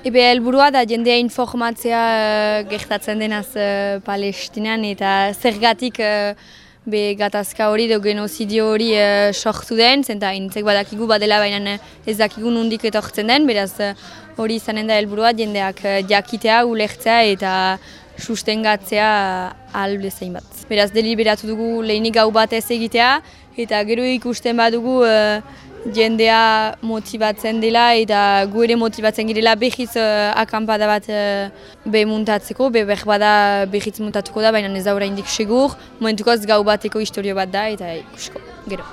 Ebe helburua da jendea informatzea uh, gertatzen denaz uh, Palestinan eta zergatik uh, be gatazka hori edo genozidio hori uh, sortu den, zenta intzek badakigu badela baina ez dakigu nundik etortzen den, beraz hori izanen da helburua jendeak jakitea, ulertzea eta sustengatzea ahal bezain bat. Beraz deliberatu dugu lehenik gau bat ez egitea eta gero ikusten badugu jendea motibatzen dela eta gu ere motibatzen girela behiz uh, akampada bat uh, be muntatzeko, be bada behiz muntatuko da, baina ez da indik segur, momentuko gau bateko historio bat da eta ikusko, gero.